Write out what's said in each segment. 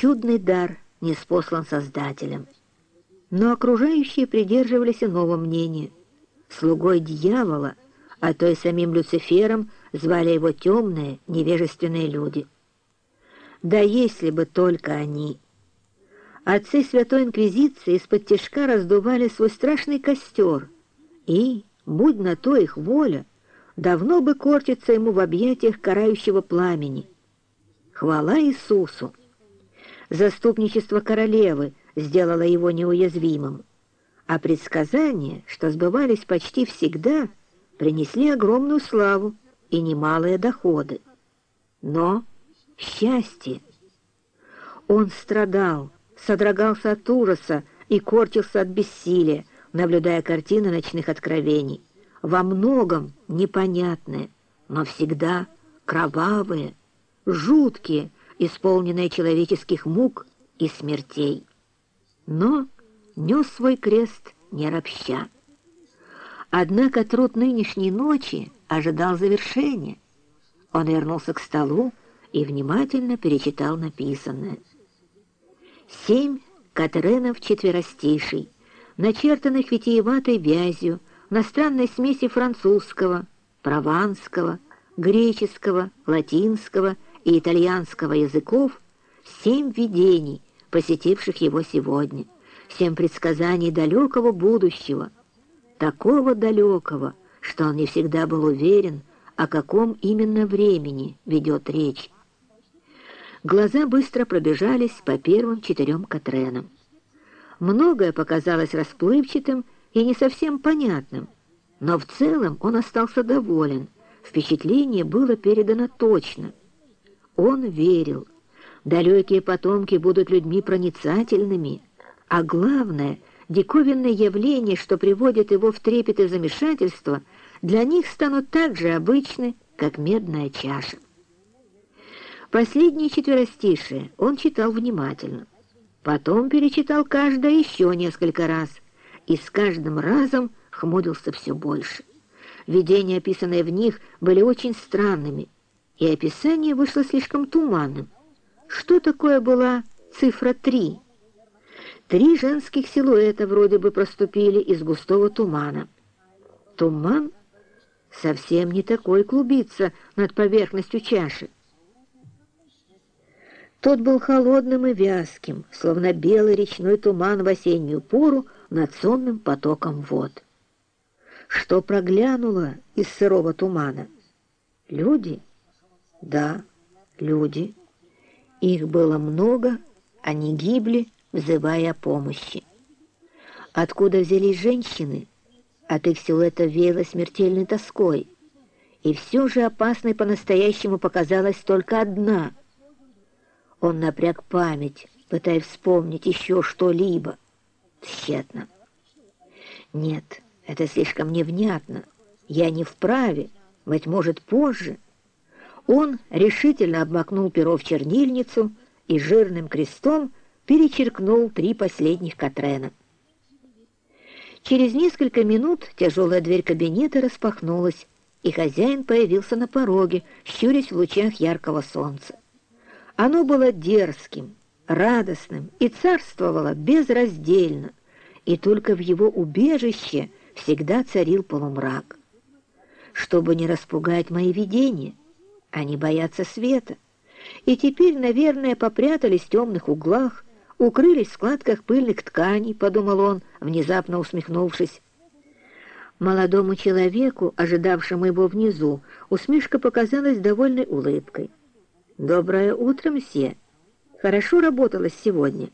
Чудный дар не спослан Создателем. Но окружающие придерживались иного мнения. Слугой дьявола, а то и самим Люцифером, звали его темные, невежественные люди. Да если бы только они... Отцы Святой Инквизиции из-под тяжка раздували свой страшный костер, и, будь на то их воля, давно бы корчиться ему в объятиях карающего пламени. Хвала Иисусу! Заступничество королевы сделало его неуязвимым, а предсказания, что сбывались почти всегда, принесли огромную славу и немалые доходы. Но счастье! Он страдал, содрогался от ужаса и корчился от бессилия, наблюдая картины ночных откровений, во многом непонятные, но всегда кровавые, жуткие, исполненные человеческих мук и смертей. Но нес свой крест не ропща. Однако труд нынешней ночи ожидал завершения. Он вернулся к столу и внимательно перечитал написанное. Семь катренов четверостишей, начертанных витиеватой вязью на странной смеси французского, прованского, греческого, латинского и итальянского языков, семь видений, посетивших его сегодня, семь предсказаний далекого будущего, такого далекого, что он не всегда был уверен, о каком именно времени ведет речь. Глаза быстро пробежались по первым четырем Катренам. Многое показалось расплывчатым и не совсем понятным, но в целом он остался доволен. Впечатление было передано точно. Он верил. Далекие потомки будут людьми проницательными, а главное, диковинное явление, что приводит его в трепет и замешательство, для них станут так же обычны, как медная чаша. Последнее четверостишие он читал внимательно. Потом перечитал каждое еще несколько раз, и с каждым разом хмурился все больше. Видения, описанные в них, были очень странными, и описание вышло слишком туманным. Что такое была цифра три? Три женских силуэта вроде бы проступили из густого тумана. Туман совсем не такой клубится над поверхностью чаши. Тот был холодным и вязким, словно белый речной туман в осеннюю пору над сонным потоком вод. Что проглянуло из сырого тумана? Люди? Да, люди. Их было много, они гибли, взывая о помощи. Откуда взялись женщины? От их силуэта веяло смертельной тоской. И все же опасной по-настоящему показалась только одна — он напряг память, пытаясь вспомнить еще что-либо. Тщетно. Нет, это слишком невнятно. Я не вправе, быть может, позже. Он решительно обмакнул перо в чернильницу и жирным крестом перечеркнул три последних Катрена. Через несколько минут тяжелая дверь кабинета распахнулась, и хозяин появился на пороге, щурясь в лучах яркого солнца. Оно было дерзким, радостным и царствовало безраздельно, и только в его убежище всегда царил полумрак. Чтобы не распугать мои видения, они боятся света, и теперь, наверное, попрятались в темных углах, укрылись в складках пыльных тканей, подумал он, внезапно усмехнувшись. Молодому человеку, ожидавшему его внизу, усмешка показалась довольной улыбкой. «Доброе утро, мсье. Хорошо работалось сегодня?»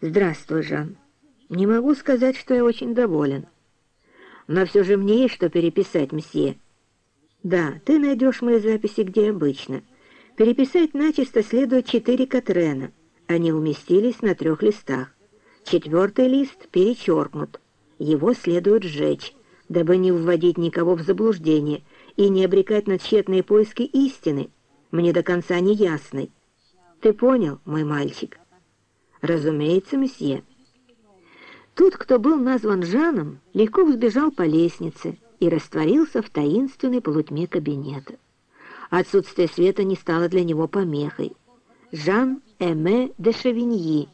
«Здравствуй, Жан. Не могу сказать, что я очень доволен. Но все же мне есть что переписать, мсье. Да, ты найдешь мои записи где обычно. Переписать начисто следует четыре Катрена. Они уместились на трех листах. Четвертый лист перечеркнут. Его следует сжечь, дабы не вводить никого в заблуждение и не обрекать на тщетные поиски истины, мне до конца не ясный. Ты понял, мой мальчик? Разумеется, месье. Тот, кто был назван Жаном, легко взбежал по лестнице и растворился в таинственной полутьме кабинета. Отсутствие света не стало для него помехой. Жан Эме де Шевиньи,